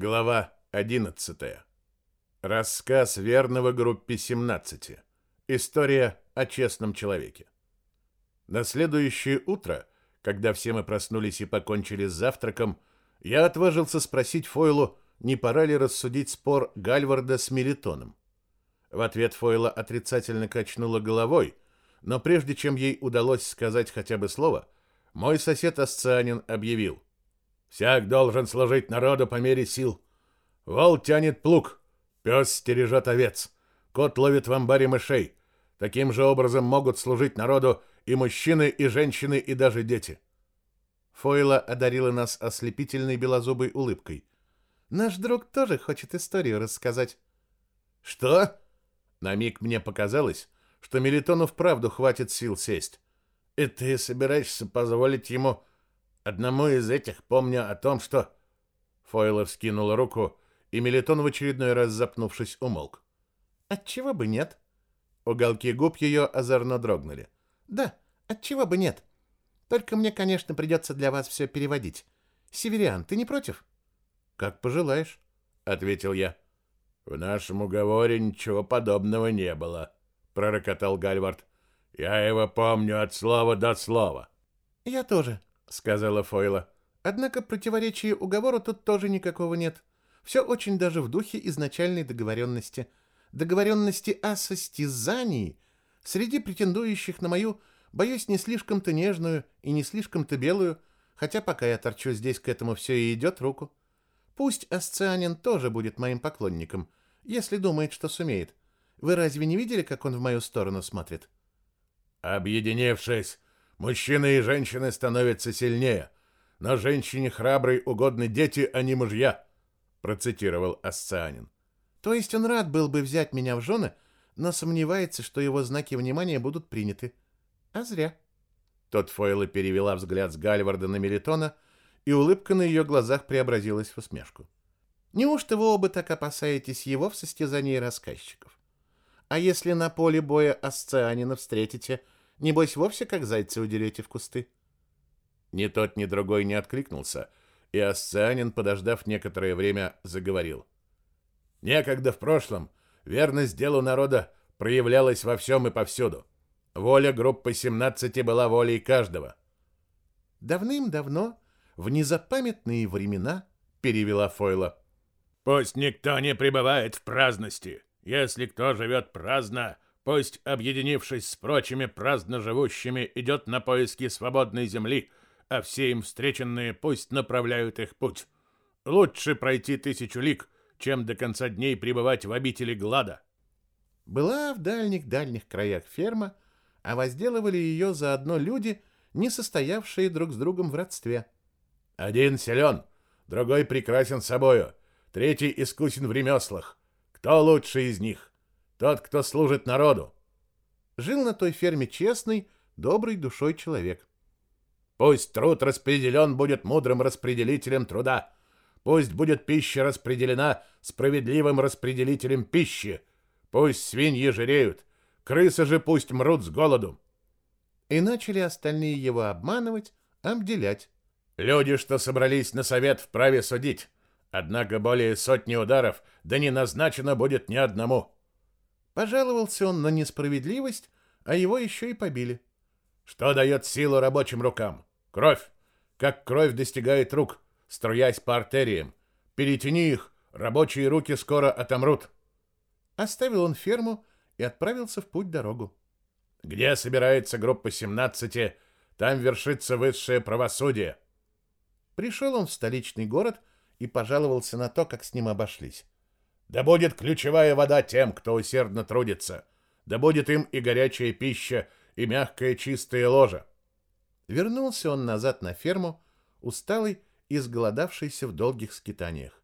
Глава 11. Рассказ верного группе 17. История о честном человеке. На следующее утро, когда все мы проснулись и покончили с завтраком, я отважился спросить Фойлу, не пора ли рассудить спор Гальварда с Мелитоном. В ответ Фойла отрицательно качнула головой, но прежде чем ей удалось сказать хотя бы слово, мой сосед Асцианин объявил – Всяк должен служить народу по мере сил. Вол тянет плуг, пес стережет овец, кот ловит в амбаре мышей. Таким же образом могут служить народу и мужчины, и женщины, и даже дети. Фойла одарила нас ослепительной белозубой улыбкой. Наш друг тоже хочет историю рассказать. Что? На миг мне показалось, что Мелитону вправду хватит сил сесть. И ты собираешься позволить ему Одному из этих помню о том, что... Фойла вскинула руку, и Мелитон в очередной раз запнувшись умолк. Отчего бы нет? Уголки губ ее озорно дрогнули. Да, отчего бы нет? Только мне, конечно, придется для вас все переводить. Северян, ты не против? Как пожелаешь, ответил я. В нашем уговоре ничего подобного не было, пророкотал Гальвард. Я его помню от слова до слова. Я тоже, сказала Фойла. Однако противоречия уговору тут тоже никакого нет. Все очень даже в духе изначальной договоренности. Договоренности о состязании среди претендующих на мою, боюсь, не слишком-то нежную и не слишком-то белую, хотя пока я торчу здесь, к этому все и идет руку. Пусть Асцианин тоже будет моим поклонником, если думает, что сумеет. Вы разве не видели, как он в мою сторону смотрит? Объединившись, Мужчины и женщины становятся сильнее, но женщине храброй угодны дети, а не мужья, процитировал Асцианин. То есть он рад был бы взять меня в жены, но сомневается, что его знаки внимания будут приняты. А зря. Тот Фойла перевела взгляд с Гальварда на Мелитона, и улыбка на ее глазах преобразилась в усмешку. Неужто вы оба так опасаетесь его в состязании рассказчиков? А если на поле боя Асцианина встретите Небось, вовсе как зайцы удерете в кусты. Ни тот, ни другой не откликнулся, и Асцианин, подождав некоторое время, заговорил. Некогда в прошлом верность делу народа проявлялась во всем и повсюду. Воля группы 17 была волей каждого. Давным-давно, в незапамятные времена, перевела Фойла. Пусть никто не пребывает в праздности. Если кто живет праздно, Пусть, объединившись с прочими праздно живущими, идет на поиски свободной земли, а все им встреченные пусть направляют их путь. Лучше пройти тысячу лик, чем до конца дней пребывать в обители глада. Была в дальних-дальних краях ферма, а возделывали ее заодно люди, не состоявшие друг с другом в родстве. Один силен, другой прекрасен собою, третий искусен в ремеслах. Кто лучше из них? Тот, кто служит народу. Жил на той ферме честный, добрый душой человек. Пусть труд распределен будет мудрым распределителем труда. Пусть будет пища распределена справедливым распределителем пищи. Пусть свиньи жиреют, крысы же пусть мрут с голоду. И начали остальные его обманывать, обделять. Люди, что собрались на совет, вправе судить. Однако более сотни ударов, да не назначено будет ни одному. Пожаловался он на несправедливость, а его еще и побили. Что дает силу рабочим рукам? Кровь. Как кровь достигает рук, струясь по артериям. Перетяни их, рабочие руки скоро отомрут. Оставил он ферму и отправился в путь-дорогу. Где собирается группа 17, там вершится высшее правосудие. Пришел он в столичный город и пожаловался на то, как с ним обошлись. Да будет ключевая вода тем, кто усердно трудится. Да будет им и горячая пища, и мягкое чистое ложе. Вернулся он назад на ферму, усталый и сголодавшийся в долгих скитаниях.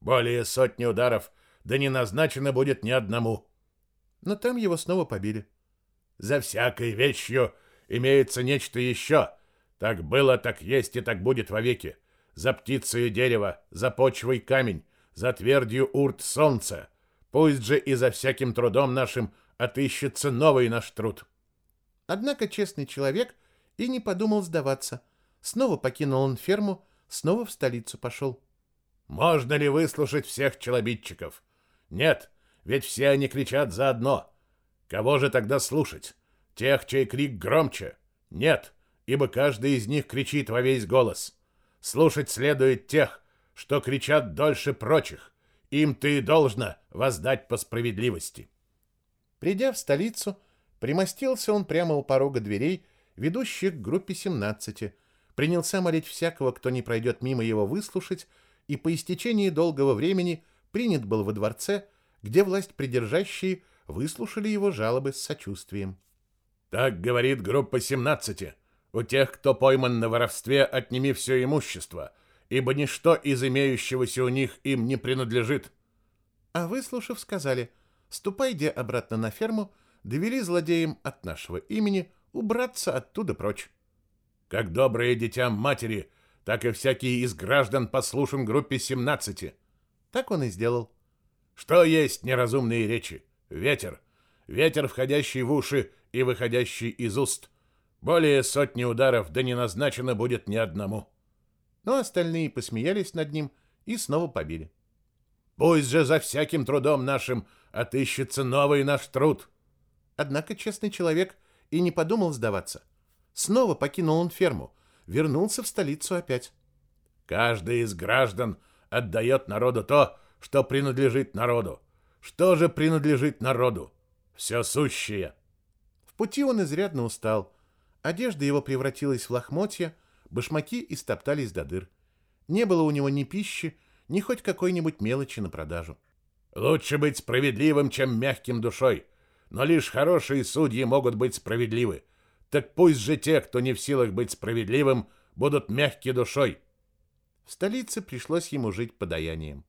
Более сотни ударов, да не назначено будет ни одному. Но там его снова побили. За всякой вещью имеется нечто еще. Так было, так есть и так будет вовеки. За птицей дерево, за почвой камень, за твердью урт солнца. Пусть же и за всяким трудом нашим отыщется новый наш труд. Однако честный человек и не подумал сдаваться. Снова покинул он ферму, снова в столицу пошел. Можно ли выслушать всех челобитчиков? Нет, ведь все они кричат заодно. Кого же тогда слушать? Тех, чей крик громче? Нет, ибо каждый из них кричит во весь голос. Слушать следует тех, что кричат дольше прочих. Им ты и должно воздать по справедливости. Придя в столицу, примостился он прямо у порога дверей, ведущих к группе 17, принялся молить всякого, кто не пройдет мимо его выслушать, и по истечении долгого времени принят был во дворце, где власть придержащие выслушали его жалобы с сочувствием. Так говорит группа 17. У тех, кто пойман на воровстве, отними все имущество, ибо ничто из имеющегося у них им не принадлежит. А выслушав, сказали, ступайте обратно на ферму, довели злодеям от нашего имени убраться оттуда прочь. Как доброе дитя матери, так и всякие из граждан послушен группе 17. Так он и сделал. Что есть неразумные речи? Ветер. Ветер, входящий в уши и выходящий из уст. Более сотни ударов, да не назначено будет ни одному. Но остальные посмеялись над ним и снова побили. Пусть же за всяким трудом нашим отыщется новый наш труд. Однако честный человек и не подумал сдаваться. Снова покинул он ферму, вернулся в столицу опять. Каждый из граждан отдает народу то, что принадлежит народу. Что же принадлежит народу? Все сущее. В пути он изрядно устал. Одежда его превратилась в лохмотья, башмаки истоптались до дыр. Не было у него ни пищи, ни хоть какой-нибудь мелочи на продажу. Лучше быть справедливым, чем мягким душой. Но лишь хорошие судьи могут быть справедливы. Так пусть же те, кто не в силах быть справедливым, будут мягки душой. В столице пришлось ему жить подаянием.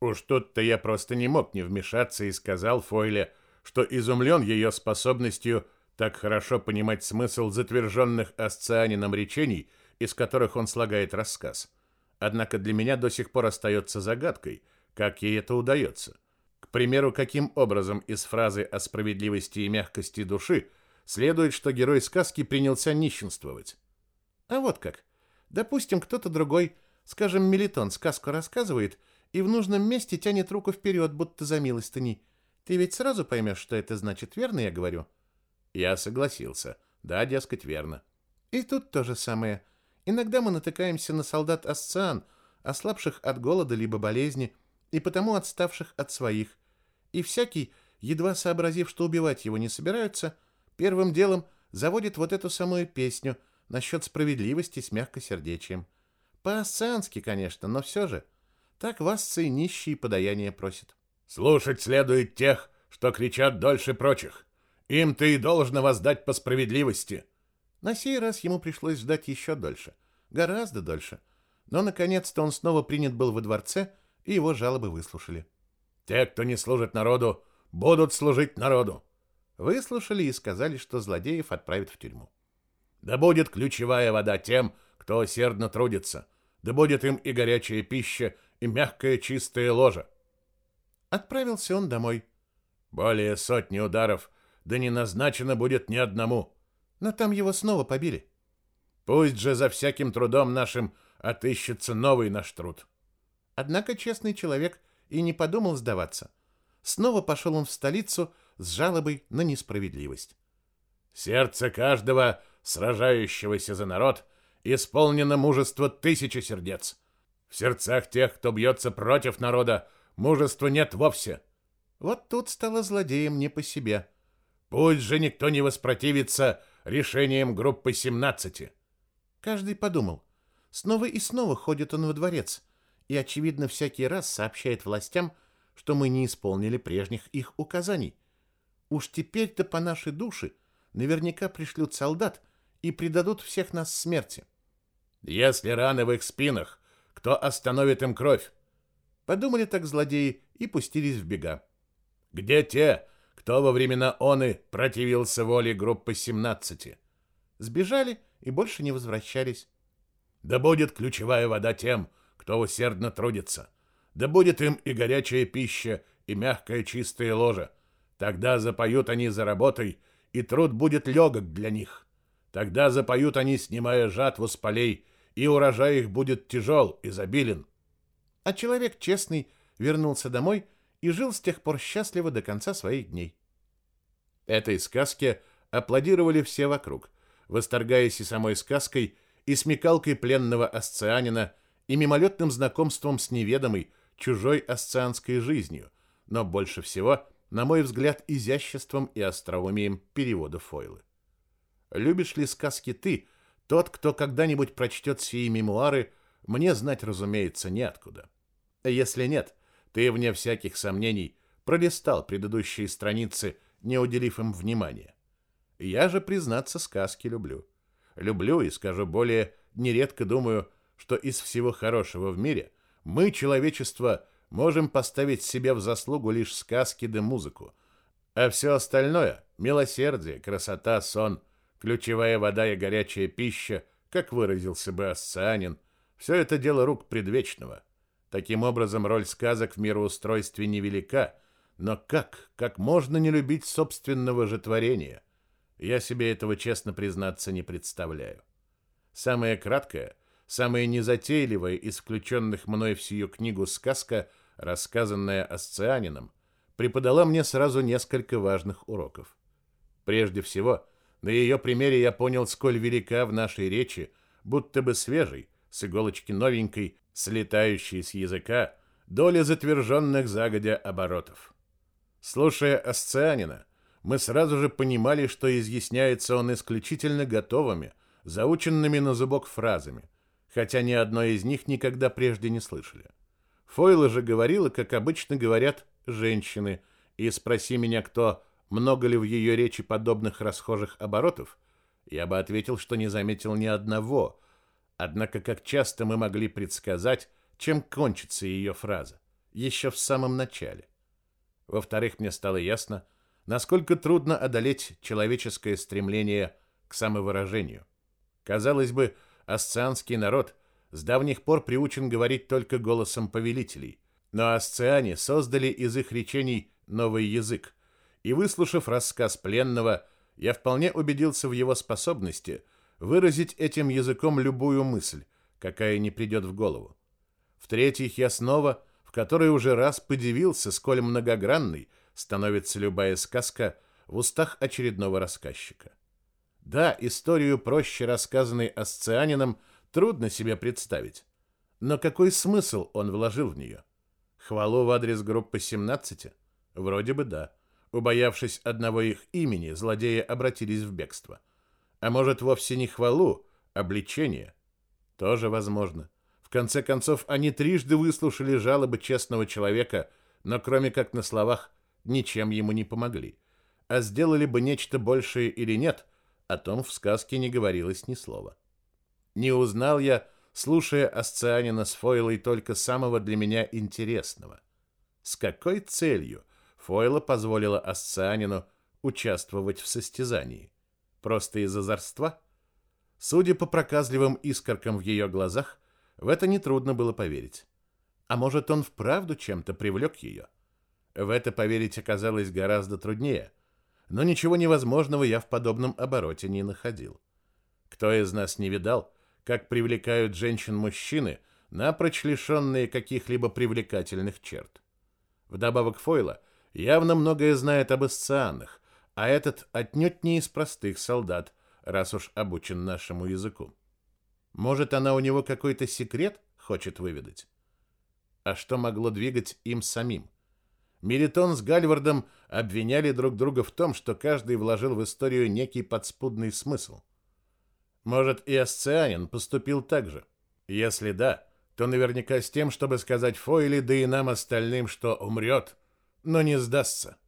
Уж тут-то я просто не мог не вмешаться и сказал Фойле, что изумлен ее способностью так хорошо понимать смысл затверженных асцианином речений, из которых он слагает рассказ. Однако для меня до сих пор остается загадкой, как ей это удается. К примеру, каким образом из фразы о справедливости и мягкости души следует, что герой сказки принялся нищенствовать. А вот как. Допустим, кто-то другой, скажем, Мелитон, сказку рассказывает и в нужном месте тянет руку вперед, будто за милостыней. Ты ведь сразу поймешь, что это значит, верно я говорю? Я согласился. Да, дескать, верно. И тут то же самое. Иногда мы натыкаемся на солдат Асциан, ослабших от голода либо болезни, и потому отставших от своих. И всякий, едва сообразив, что убивать его не собираются, — Первым делом заводит вот эту самую песню насчет справедливости с мягкосердечием. По-асциански, конечно, но все же. Так вас и нищие подаяние просят. Слушать следует тех, что кричат дольше прочих. Им ты и должно воздать по справедливости. На сей раз ему пришлось ждать еще дольше. Гораздо дольше. Но, наконец-то, он снова принят был во дворце, и его жалобы выслушали. Те, кто не служит народу, будут служить народу. Выслушали и сказали, что злодеев отправят в тюрьму. Да будет ключевая вода тем, кто усердно трудится. Да будет им и горячая пища, и мягкая чистая ложа. Отправился он домой. Более сотни ударов, да не назначено будет ни одному. Но там его снова побили. Пусть же за всяким трудом нашим отыщется новый наш труд. Однако честный человек и не подумал сдаваться. Снова пошел он в столицу, с жалобой на несправедливость. Сердце каждого, сражающегося за народ, исполнено мужество тысячи сердец. В сердцах тех, кто бьется против народа, мужества нет вовсе. Вот тут стало злодеем не по себе. Пусть же никто не воспротивится решением группы 17. Каждый подумал. Снова и снова ходит он во дворец и, очевидно, всякий раз сообщает властям, что мы не исполнили прежних их указаний. Уж теперь-то по нашей душе наверняка пришлют солдат и предадут всех нас смерти. Если раны в их спинах, кто остановит им кровь? Подумали так злодеи и пустились в бега. Где те, кто во времена оны противился воле группы 17? Сбежали и больше не возвращались. Да будет ключевая вода тем, кто усердно трудится. Да будет им и горячая пища, и мягкое чистое ложе. Тогда запоют они за работой, и труд будет легок для них. Тогда запоют они, снимая жатву с полей, и урожай их будет тяжел, изобилен. А человек честный вернулся домой и жил с тех пор счастливо до конца своих дней. Этой сказке аплодировали все вокруг, восторгаясь и самой сказкой, и смекалкой пленного асцианина, и мимолетным знакомством с неведомой, чужой асцианской жизнью, но больше всего, на мой взгляд, изяществом и остроумием перевода Фойлы. Любишь ли сказки ты, тот, кто когда-нибудь прочтет сии мемуары, мне знать, разумеется, неоткуда. Если нет, ты, вне всяких сомнений, пролистал предыдущие страницы, не уделив им внимания. Я же, признаться, сказки люблю. Люблю и, скажу более, нередко думаю, что из всего хорошего в мире мы, человечество, можем поставить себе в заслугу лишь сказки да музыку, а все остальное — милосердие, красота, сон, ключевая вода и горячая пища, как выразился бы Ассанин, все это дело рук предвечного. Таким образом, роль сказок в мироустройстве невелика, но как, как можно не любить собственного же творения? Я себе этого, честно признаться, не представляю. Самое краткое, самое незатейливое из включенных мной в сию книгу сказка, рассказанная Асцианином, преподала мне сразу несколько важных уроков. Прежде всего, на ее примере я понял, сколь велика в нашей речи, будто бы свежей, с иголочки новенькой, слетающей с языка, доля затверженных загодя оборотов. Слушая Асцианина, мы сразу же понимали, что изъясняется он исключительно готовыми, заученными на зубок фразами, хотя ни одной из них никогда прежде не слышали. Фойла же говорила, как обычно говорят женщины, и спроси меня кто, много ли в ее речи подобных расхожих оборотов, я бы ответил, что не заметил ни одного, однако как часто мы могли предсказать, чем кончится ее фраза, еще в самом начале. Во-вторых, мне стало ясно, насколько трудно одолеть человеческое стремление к самовыражению. Казалось бы, асцианский народ с давних пор приучен говорить только голосом повелителей, но асциане создали из их речений новый язык, и, выслушав рассказ пленного, я вполне убедился в его способности выразить этим языком любую мысль, какая не придет в голову. В-третьих, я снова в которой уже раз подивился, сколь многогранной становится любая сказка в устах очередного рассказчика. Да, историю проще рассказанной асцианином трудно себе представить. Но какой смысл он вложил в нее? Хвалу в адрес группы 17? Вроде бы да. Убоявшись одного их имени, злодеи обратились в бегство. А может, вовсе не хвалу, а обличение? Тоже возможно. В конце концов, они трижды выслушали жалобы честного человека, но кроме как на словах, ничем ему не помогли. А сделали бы нечто большее или нет, о том в сказке не говорилось ни слова. Не узнал я, слушая Асцианина с Фойлой, только самого для меня интересного. С какой целью Фойла позволила Асцианину участвовать в состязании? Просто из озорства? Судя по проказливым искоркам в ее глазах, в это нетрудно было поверить. А может, он вправду чем-то привлек ее? В это поверить оказалось гораздо труднее, но ничего невозможного я в подобном обороте не находил. Кто из нас не видал, как привлекают женщин мужчины, напрочь лишенные каких-либо привлекательных черт? Вдобавок Фойла явно многое знает об эсцианах, а этот отнюдь не из простых солдат, раз уж обучен нашему языку. Может, она у него какой-то секрет хочет выведать? А что могло двигать им самим? Мелитон с Гальвардом обвиняли друг друга в том, что каждый вложил в историю некий подспудный смысл. Может, и Асцианин поступил так же? Если да, то наверняка с тем, чтобы сказать Фойли, да и нам остальным, что умрет, но не сдастся.